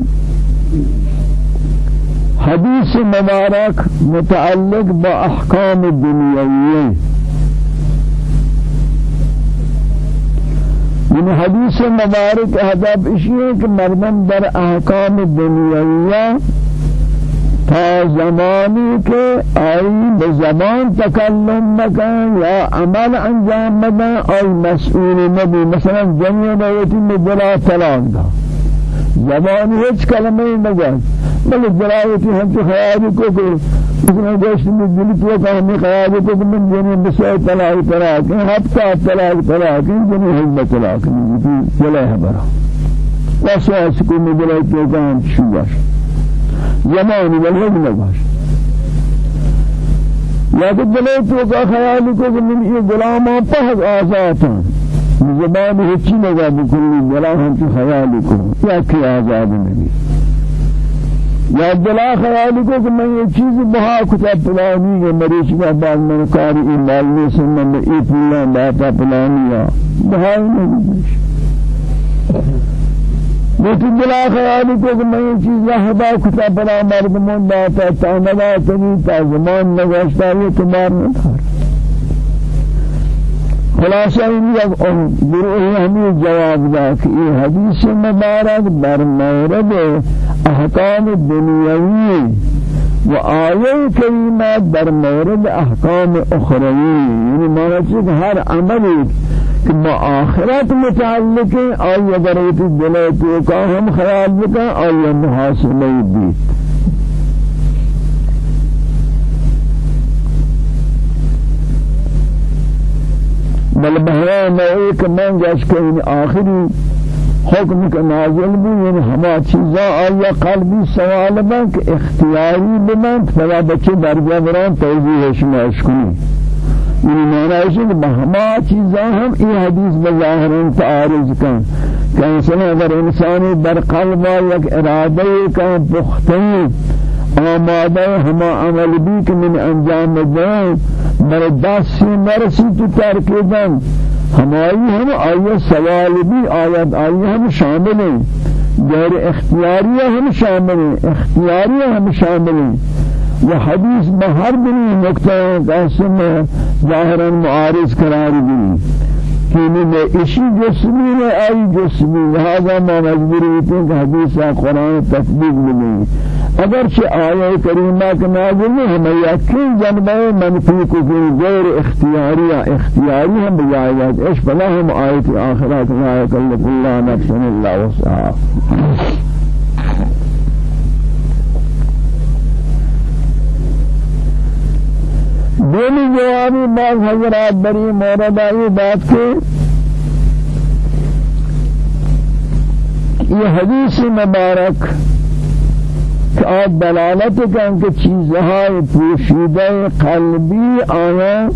حدیث مبارک متعلق بأحكام الدنيوية من مبارک هدف اشیاء کہ مردم در احکام دنیویہ تا زمانی کے آئی بزبان تکلم مکن یا عمل انجام مدن آئی مسئول نبی. مثلا جنیہ بیتی میں دلا طلاق دا. زبان هیچ کلمه بلکہ دلائتی ہم تو خیالی کو کہ اتنا گوشت میں دلی تو کہ ہمیں خیالی کو من جنی بسوء طلاق طلاق ہفتہ طلاق طلاق جنی حزب طلاق جلے حبرہ واسواس کو میں دلائتی کو ہم شو باش زمانی بلہد نگوش یا کہ دلائتی کو خیالی کو کہ من یہ غلامان پہد آزاتاں زبان هیچی نگاه بکنی دلا هم تو خیالی کو یا کی آزاد نہیں یا دلا خیالی کو کہ میں یہ چیز بہا کتا پلانی ہے مریش کا بعد میں کاری ایمال میں سے میں ای پلان باتا پلانی یا بہا نہیں لیکن دلا خیالی کو کہ میں یہ چیز ہدا کتا پلا مردمون باتا تاندا تنی تا زمان نگاشتا یہ تمہار نہ تھا خلاصہ یہ گروہ ہمیں جواب دا کہ یہ حدیث مبارک بر مورد احکام دنیاوی و آیه کریمہ در مورد احکام اخروی. یعنی معنی کہ ہر عمل کہ ما آخرت متعلق ہے اور اگر یہ دل تو کا ہم خیال اور یہ محاصلہ دیت بل بہرا میں ایک من جس کے آخری حکم کا نازل بھی یعنی ہما چیزاں آیا قلبی سوال بن کہ اختیاری بمن فلا بچے درجہ بران توضیح شما اشکنی یعنی معنی ہے کہ بہما چیزاں ہم یہ حدیث بظاہر تعارض کن. کہ انسان اگر انسانی در قلبہ یک ارادہ کا پختنی آماده ہما عمل بھی کہ من انجام دیں مر دست مرسی تو ترکیدن ہماری ہم آیت سوال بھی آیت آئی ہم شامل ہیں۔ غیر اختیاری ہم شامل ہیں۔ اختیاری ہم شامل ہیں۔ یہ حدیث میں ہر دن نقطہ قسم ظاہرا معارض قرار دی کینی میں اسی جسمی میں آئی جسمی لہذا میں مجبور ہوتے ہیں کہ حدیث قرآن تطبیق ملیں اگرچہ آیه کریمہ کے نازل میں ہمیں یقین جنبہ منفی کو غیر اختیاری اختیاری ہم بجائے إيش بلا ہم آیت آخرات لا يكلف الله نفسا الا وسعها. دونی جوابی بعض حضرات بری مورد آئی بات کے یہ حدیث مبارک کہ آت دلالت کن کہ چیزهای پوشیده قلبی آیا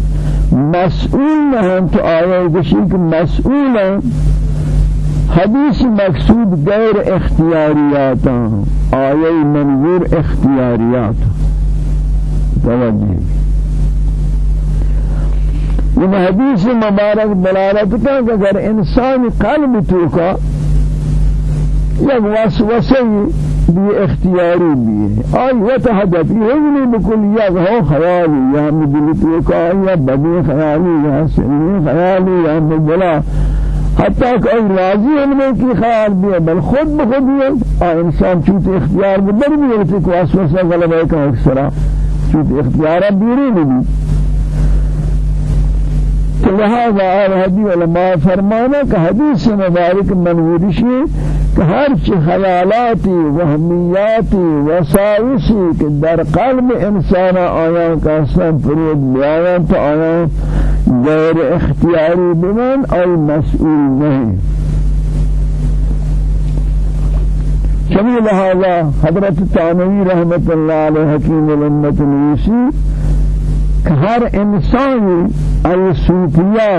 مسئول نہیں تو آیا کشی کہ مسئول ہیں حدیث مقصود غیر اختیاریات آیا منظور اختیاریات توجہ یہ حدیث مبارک دلالت کن کہ اگر انسان قلب تو کا یک وسوسه بی اختیاری بھی آئی وتحدث یعنی بکل یک ہو خیالی یا مدلی توکا یا بدی خیالی یا سنی خیالی یا مدلا حتی کہ ای راضی علمے کی خیال بھی بل خود بخود بھی آئی انسان چوت اختیار بدر بھی ہے کہ وسوسہ غلبہ کا اکسرا چوت اختیارہ بیری نہیں لہذا آل علماء فرمانا کہ حدیث مبارک منورشی کہ ہر چی خیالاتی وہمیاتی وسائشی کہ در قلب انسان آیا کا سن فرود بیایا تو آیا غیر اختیاری بمن اور مسئول نہیں۔ چمی حضرت تانوی رحمت اللہ علیہ حکیم الامت نیسی ہر انسان از صوفیاء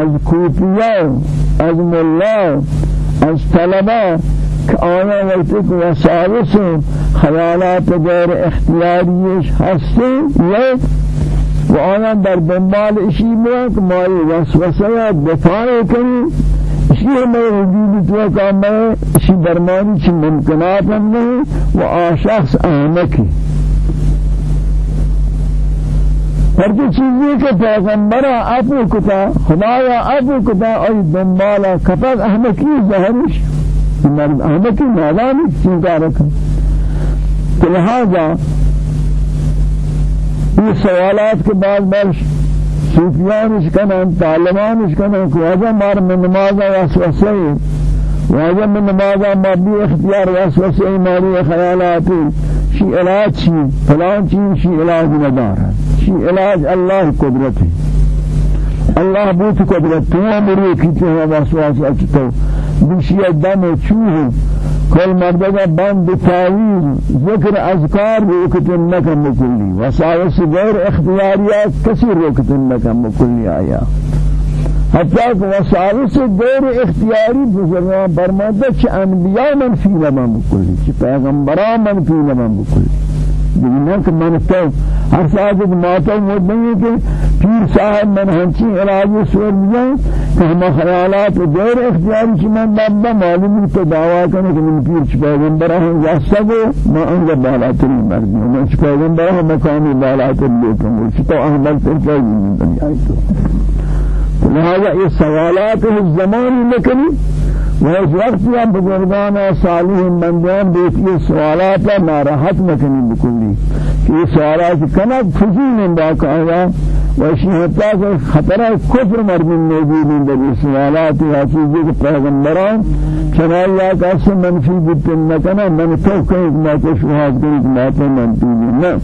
از کوفیاء از ملا از طلباء کہ آیا وقتی کہ وساوس خیالات غیر اختیاریش ہستے یک و آیا در دنبال اشی میں کہ مائی وسوسہ دفاع کنی اسی میں وجود تو کا میں اسی درمانی چی ممکنات ہم نہیں و آشخص احمقی. ہر جو چیزی کے پیغمبر اپو کتا خدایا اپو کتا ای دنبالا کفت احمقی ظاہرش مرد احمقی نادانی چیزا رکھا۔ تو لہذا یہ سوالات کے بعد بار صوفیان اس کنن طالبان اس کنن کہ آجا مار من نمازا وسوسه واجب من نمازا ما بی اختیار وسوسه ایمانی خیالاتی۔ شی علاج شی فلان چیز شی علاج ندار شی علاج الله قدرت الله بوت قدرت تو امری کی تو. وسواس اچتو بشی دم چوه. کل مردگا بند تعویل ذکر اذکار روکتن نکم بکلی وسائس غیر اختیاریات کسی روکتن نکم بکلی آیا. حتی کہ وسائس غیر اختیاری بزرگان برمانده چه انبیاء منفی لمن بکلی چه پیغمبران منفی لمن بکلی کہ من تو ہر ساتھ ماتا مود نہیں ہے کہ پیر صاحب من ہنچی علاج سور دیا کہ ہم خیالات غیر اختیاری کی من بابا معلوم تو دعویٰ کرنے کہ من پیر چھ پیغمبر ہوں یا سب ما انگا بالاتری مرد ہوں من چھ پیغمبر ہوں مقامی بالاتر لیکن وہ چھتا احمد تر کئی دنیا تو. لہذا یہ سوالات الزمان لکنی وہ وقت یا بزرگان صالح بندیان بیتی سوالات ناراحت مکنی بکلی کہ یہ سوالات کنک فضول باقاعدہ وشی حتی کہ خطرہ کفر مردم موجود ہیں در سوالات یا چیزیں کہ پیغمبران چنائی یا کسی منفی بتن نکنا من تو کہیں کہ میں کو شہاد کری کہ میں تو منفی نہ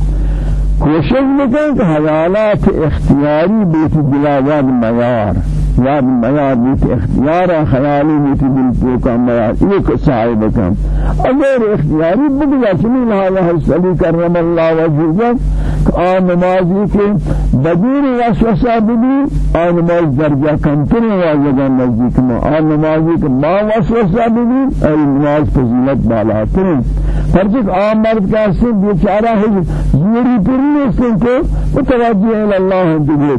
کوشش بکن کہ حوالات اختیاری بیتی دلاواد میار یاد میاد بیت اختیار خیالی بیت دل پوکا میاد ایک صاحب کم اگر اختیاری بگیا چنی لحاظ حسلی کرم اللہ وجهه. آن نمازی کے بدون وسوسہ بھی آن نماز درجہ کمتر واجبہ نزدیک میں آن نمازی کے ما وسوسہ بھی ای نماز فضیلت بالاتر فرجک آن مرد کا سن بیچارہ ہے زوری پر نہیں کو متوجہ اللہ دیگه.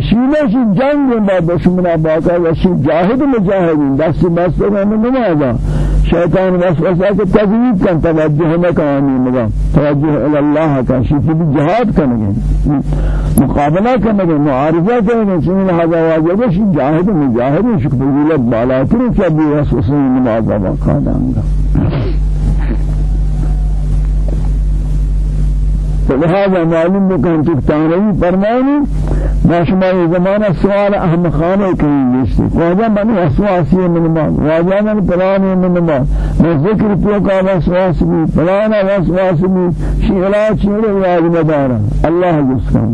شیلش جنگ با دشمنا باقا و شی جاهد مجاهدین دست بست من نمازا. شیطان وسوسه کے تزوید کن توجہ نہ کانی مگا توجہ اللہ کا شی کی جہاد کرنے مقابلہ کرنے معارضہ کرنے چنین ہذا واجب شی جاهد مجاهد شک فضیلت بالا تر کیا بھی وسوسه نماز باقا دانگا فلهذا معلوم بكم تفتانوي فرماني ما شما زمانہ سوال اہم خانه کہیں نشتے واجہ بنی اسواسی من ما واجہ من پلانی من ما میں ذکر تو کا وسواس بھی پلانا وسواس بھی شیلا چیرے واج مدارا اللہ جس کا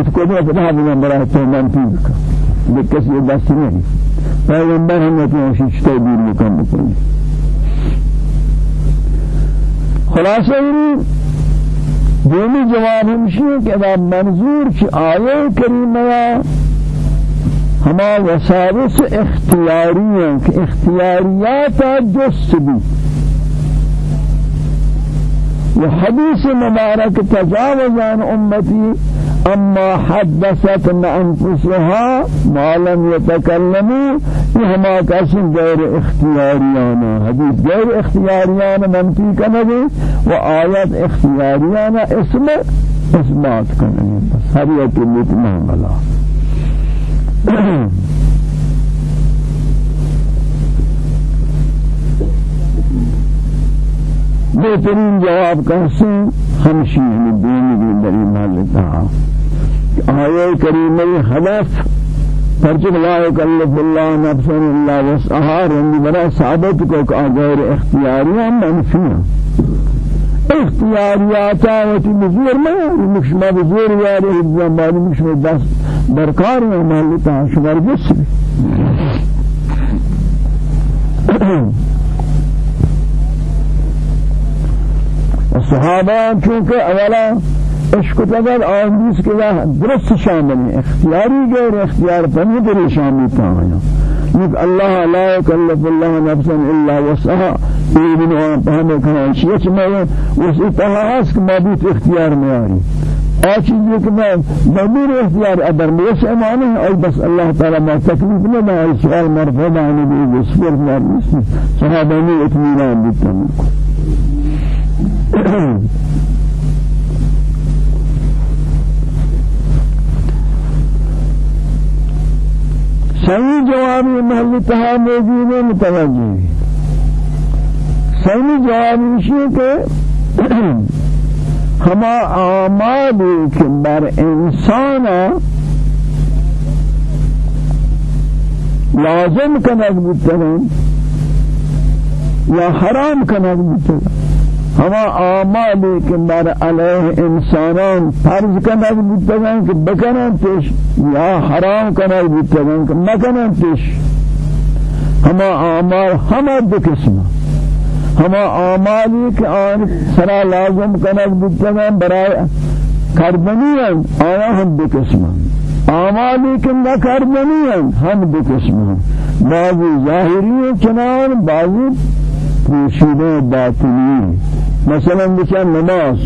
اس کو بھی پتہ بھی برا تو من پیر کا بکسی دست نہیں پیغمبر ہم نے تو شیشتے دور مکم بکنی. خلاصہ دومی جواب ہمشی ہے کہ اذا منظور کی آیے کریمہ ہما وسائس اختیاری ہیں کہ اختیاریات جست بھی۔ وحديث مبارك تجاوز عن أمتي أما حدثت أنفسها ما لم يتكلموا إهما كاسم غير اختياريانا. حديث غير اختياريانا منفي كنبي وآيات اختياريانا اسم إثبات كنبي هذه كلمة الله بہترین جواب کہتے ہمشی ہمیں دینی بھی بری محلتا آیے کریمہ حدف پرچک لا یکلف اللہ نفسا الا وسعها رنگی برا ثابت کو کہ غیر اختیاریاں منفیاں اختیاریات آیتی بزور میں مکشمہ بزور یاری حضران باری مکشمہ دست برکار میں محلتا شمار جس بھی۔ صحابہ چونکہ اولا عشق تگر آنگیز کے درست شامل اختیاری غیر اختیار پنی پر شامل تا ہیں یک اللہ لا یکلف اللہ نفسا الا وسعها. ایمن و پہنے کھنا شیچ میں اس اتحاس کہ مابوت اختیار میں آری آچیز یہ کہ میں بغیر اختیار ادر میں اس اور بس اللہ تعالی ما تکلیف نہ دے سوال مرفوع عنی بھی وسفر مرفوع صحابہ نے اطمینان دیتا صحیح جوابی محل تہا موجود ہے متوجہ صحیح جوابی ہے کہ ہما آمال کہ بر انسان لازم کنک بتنن یا حرام کنگ بیتگا ہما آمالی کہ بر علیہ انسانان فرض کنگ بیتگا کہ بکنن تش یا حرام کنگ بیتگا کہ مکنن تش ہما آمال ہما دو قسمہ ہما آمالی کہ آن سرا لازم کنگ بیتگا برای کردنی آیا ہم دو قسمہ آمالی کہ نہ کردنی ہم دو قسمہ بعضی ظاہری چنان بعضی پوشیده باطنی. مثلا بکن نماز.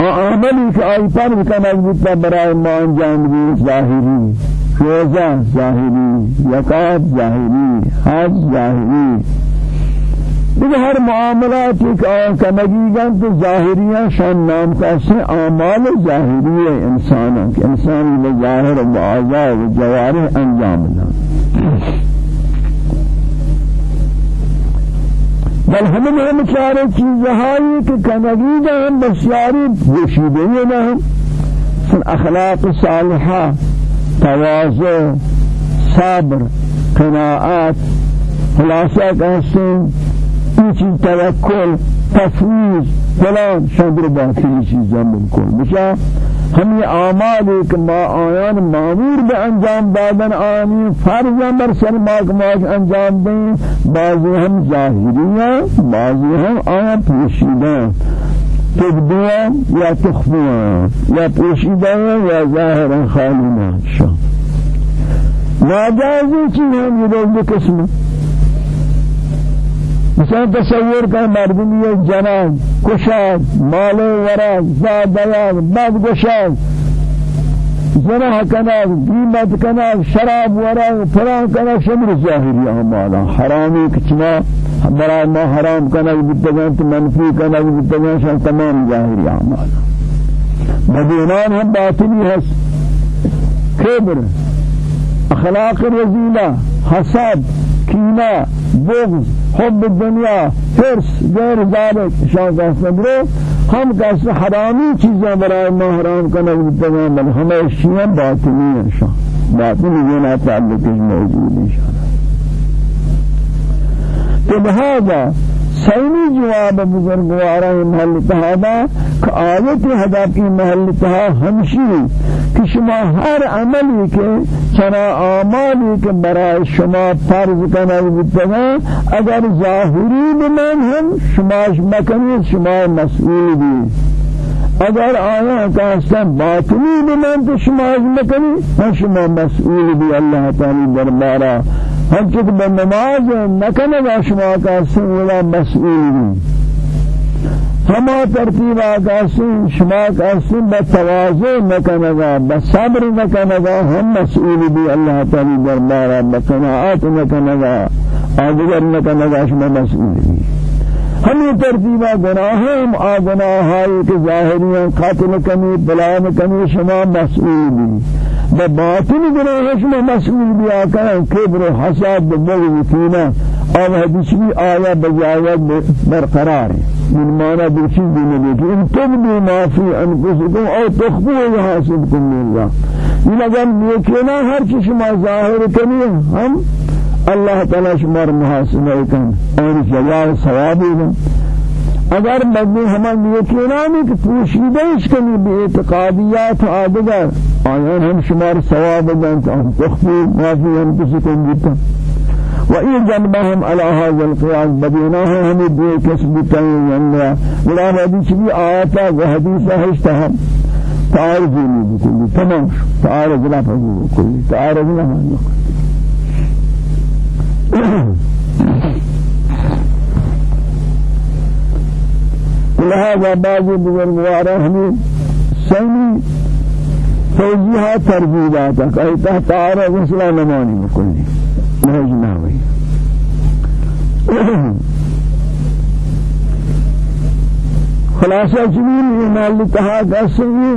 عملی که آی پر بکن از بودتا برای ما انجام بید ظاهری روزه ظاهری یکاب ظاهری حج ظاهری. دیگه هر معاملاتی که آن کمگی گن تو ظاهری شان نام کسی آمال ظاهری انسان که انسانی به ظاهر و آزا و جواره انجام دن بل ہم چارے چیزہائی کہ کنگی گن بسیاری پوشیدے نہ ہم اخلاق صالحہ تواضع صبر قناعات خلاصہ کہتے ہیں چیز توکل تفویض فلان شندر باطلی چیزاں بالکل بچا ہم یہ اعمال ایک ما آیان معمور بے انجام دادن آنی فرض بر سر ماک ماک انجام دیں۔ بعضی ہم ظاہریاں بعضی ہم آیا پوشیدہ تبدیاں یا تخفیاں یا پوشیدہ یا ظاہرا خالنا شاہ ناجازی چیز ہم یہ قسم۔ مثلا تصور کا مردمی جنان کشاد مال ورا زادیان بد گشاد زنا کناد قیمت کناد شراب ورا فلان کناد شمر ظاهری اعمالا حرامی کچما برای ما حرام کناد بتگان تو منفی کناد بتگان شان تمام ظاهری اعمالا بدینان هم باطنی هست کبر اخلاق رزیلہ حسد کینہ بغض حب الدنیا حرص غیر ذلك شان قسم برو ہم قسم حرامی چیزیں برای ما حرام کرنے تمام بل ہمیں شیعہ باطنی شان باطنی جنا تعلق موجود شان تو سینی جواب بزرگوارا محل تہادا کہ آیت ہدف کی محل تہا ہمشی کہ شما ہر عملی کے چنا اعمالی کے برای شما فرض کرنا بتنا اگر ظاہری بمن ہم شماش مکنی شما مسئول بھی۔ اگر آیا کہستن باطنی بمن تو شماش مکنی ہم شما مسئول بھی اللہ تعالی دربارہ۔ ہم چک بنماز نکنے گا شما کہستن ولا مسئول بھی ہما ترتیب آگاسی شما کاسی بتواضع نکنگا بصبر نکنگا ہم مسئول بھی اللہ تعالی دربارا بقناعات نکنگا آدگر نکنگا شما مسئول بھی ہم یہ ترتیبہ گناہ ہم آ گناہائی کے ظاہریاں قاتل کمی بلان کمی شما مسئول بھی بباطن گناہ شما مسئول بھی آکا کبر و حساب بغض کینہ اور حدیث بھی آیا بجایت برقرار. من مانا بشيء دين کہ ان تبدو ما في انفسكم آو تخفوا يحاسبكم الله ان اگر نیکینا ہر چیز شما ظاہر کنی ہم اللہ تعالی شمار محاسبہ کن. اور جزا ثواب دیں اگر مدنی ہمان نیکینا نہیں کہ پوشیدہ اس کنی بے اعتقادیات آدگر آیان ہم شمار ثواب تو ہم تخفوا ما في انفسكم جتا وإن جنبهم على هذا القياس بديناه هم دي كسب تنين ولا هذه شيء آيات وحديثة هشتهم تعارضني بكل تمام تعارض لا بكل تعارض لا لهذا بعض بزرگوارا ہمیں سینی توجیحات ترجیحات ہے تحت تعارض اسلام نمانی بکلی ناوي خلاصہ جمیل لتہا کہتے ہیں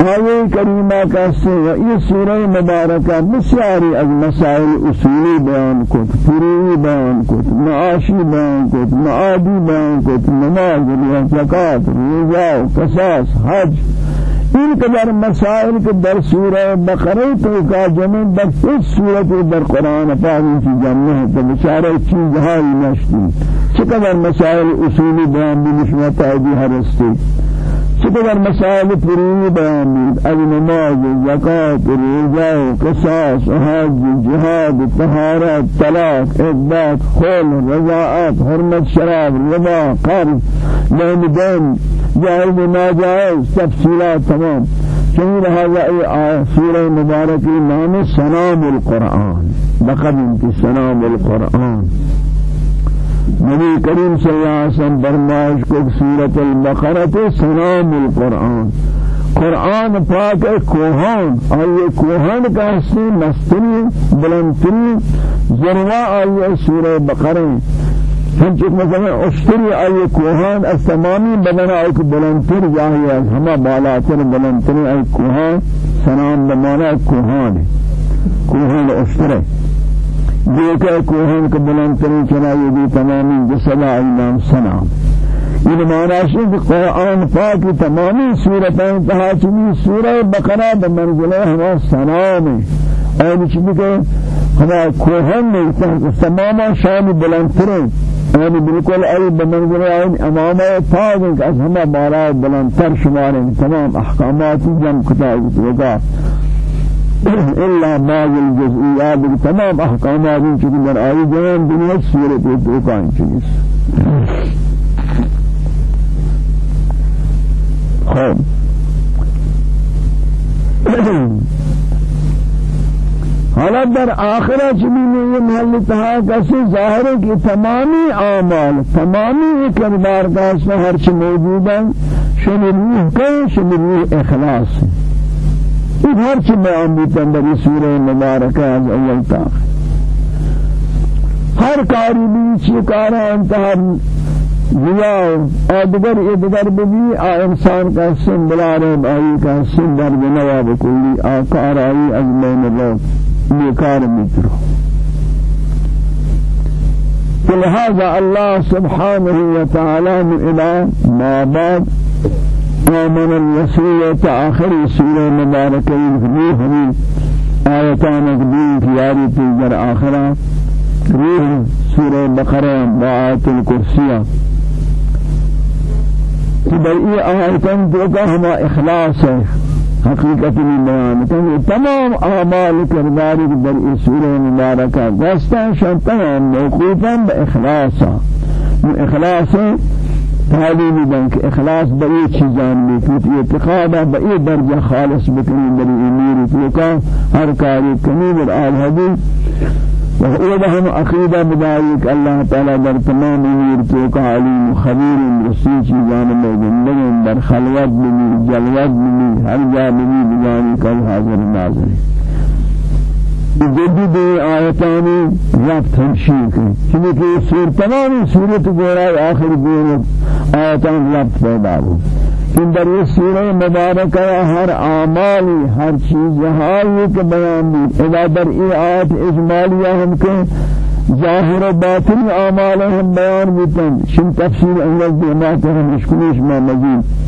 آیه کریمہ کہتے ہیں یہ سورہ مبارکہ بسیاری از مسائل اصولی بیان کت فروعی بیان کت معاشی بیان کت معادی بیان کت نماز زکاة روزہ قصاص حج. این قدر مسائل کے در سورہ بقرہ تو کا جمع در اس سورت در قرآن پاک کی جمع ہے تو بچارے چیز ہائی نشتی چقدر مسائل اصولی بیان بھی نشمت آئی ہرستی چقدر مسائل پرینی بیان بھی اب نماز زکاة روزہ قصاص حج جہاد طہارت طلاق إثبات خول رضاعت حرمت شراب ربا قرض لین دین جائز ناجائز تفصيلات تمام. چنین هذا أي سورة مباركة نام سلام القرآن. لقد انت سلام القرآن. نبی کریم صلی اللہ علیہ وسلم برمائش کو سورة البقرة سلام القرآن۔ قرآن پاک کوہان آئیے کوہان کا حصی مستری بلندتری ذروہ آئیے سورة بقرہ۔ ہم چک مثلا اشتری آئی کوہان از تمامی بدن آئی کو بلندتر جاہی از ہما بالاتر بلندتر آئی کوہان سنام بمانا کوہان کوہان اشتری۔ دیکھا کوہان کو بلندتر چنائی دی تمامی جسد آئی نام سنام یہ معنی ہے کہ قرآن پاک کی تمامی صورتیں انتہا چلی سورہ بقرہ بمنزلہ ہما سلام ہے اور چلی کہ ہما کوہن نہیں تماما شان بلندتریں یعنی بالکل ای بمنظر این امامه تاج که از همه بالا بلندتر شمار تمام احکامات جمع کتاب وقا إلا بعض الجزئيات تمام احکامات چیز در آئی جوان دنیا صورت تو کائن چیز خب. حالا در آخرت چبین یہ محل تہا کسی ظاہر ہے کہ تمامی اعمال تمامی کردار کا اس میں ہر چی موجود ہیں شمی روح کا شمی روح اخلاص یہ ہر چی بیان بیتا در سورہ مبارکہ از اول تا ہر کاری بھی چی کارا انتہا دیا ادگر ادگر بھی آ انسان کا سن بلا رہے آئی کا سن در بنوا بکلی آکار آئی از مین اللہ بیکار میترو. فلهذا الله سبحانه وتعالى من إلى ما بعد آمن الرسول آخر سورة مباركة روح من آيتان أقدين في آية الجر آخرة روح سورة بقرة وآية الكرسية تبقى آيتان دوكا هما إخلاص حقیقت بیان۔ کہ تمام اعمال کرداری در اس سورہ مبارکہ دستان شان تمام موقوفا باخلاص اخلاص۔ تعلیم دن کہ اخلاص بئی چیزان میں کہ اعتقاد بئی درجہ خالص بکنی بری امیر تو کا ہر کاری کمی بر آل حدیث. وهم عقيدة بدايك الله تعالى در تمام ويرتوك عليم خبير چیزان میں زندگی در خلوت بنی جلوت بنی ہر جا بنی بجانی کل حاضر ناظر. جدید آیتانی رفت ہمشیر کی چونکہ سور تمام صورت گورا آخر گور آیتان رفت پیدا ہو کہ در یہ سورہ مبارکہ ہر اعمال ہر چیز ہائی کے بیان بھی ادا در یہ آیت اجمالیہ ہم کے ظاہر و باطن اعمال ہم بیان بیتن شن تفسیر انگل دیمات ہم اشکلیش ما مزید.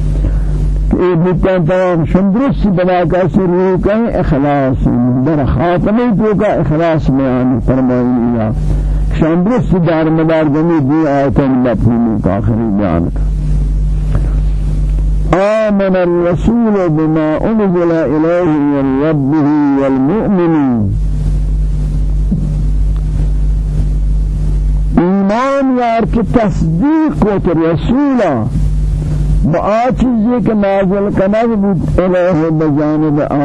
یہ بیتن تمام شن درست بنا کا سروع کا اخلاص در خاتمہ تو کا اخلاص بیان فرمائیں اللہ شن درست دار مدار دنی دی آیتن مفہوم کا آخری بیان آمن الرسول بما أنزل إليه من ربه والمؤمنين تصدیق کو تو رسولا با چیزی کہ نازل کنگ بود الہ بجانب آ